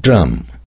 drum.